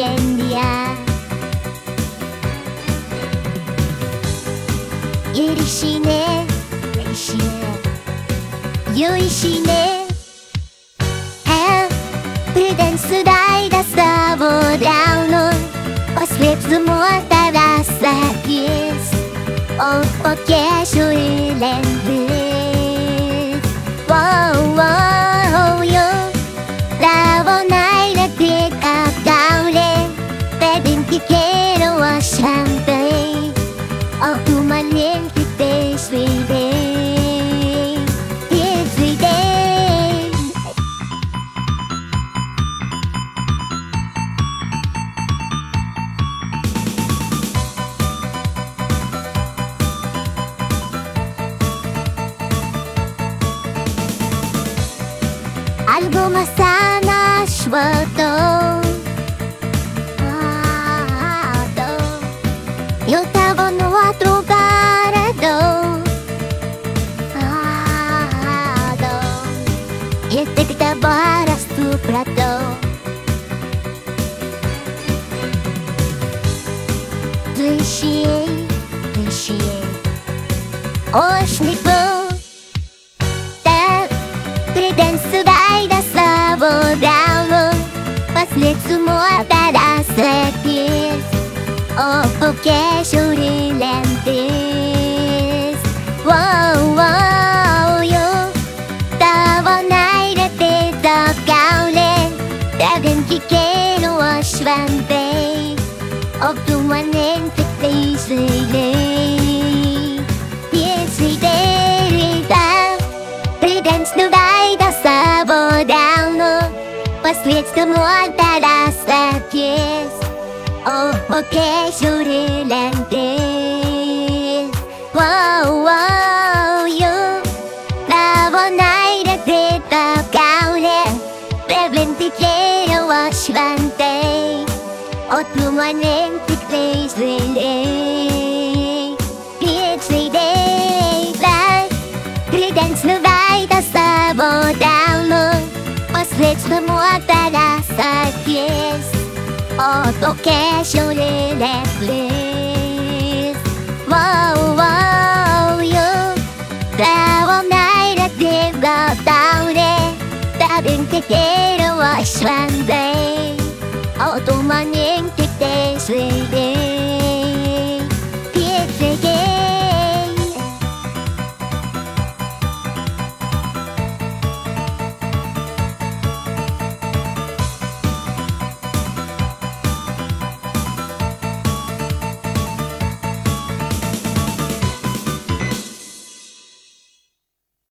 India. Yerishine, Yerishine, Yoishine, Hell, Prudence. Vamos atrás yes Oh, porque Oh oh oh, wow, yo Bravo, naira, grita, gaule Pedem que queiram a chanta Algo más sana suelto Yo estaba en otro lugar Y te quitabaras tu plato Appreciate, appreciate Ocean blue That slėpsumo tavęs akis, o po kešuri lentis. Wow, wow, jo, tavo naivė pėdo kaulė, tavim tikėjau aš šventai, o tu manim tik tai išlaidai. Jis įdėrė tau, pridens nuvaidą pasviečiam nuo tavęs akis, o, o kai žiūri lentis. Wow, wow, jau tavo nairė krito kaulė, preventikėjo šventai, o tu manim that I yes Oh, okay, sure, Wow, wow, you. That one night I did go down there. One day.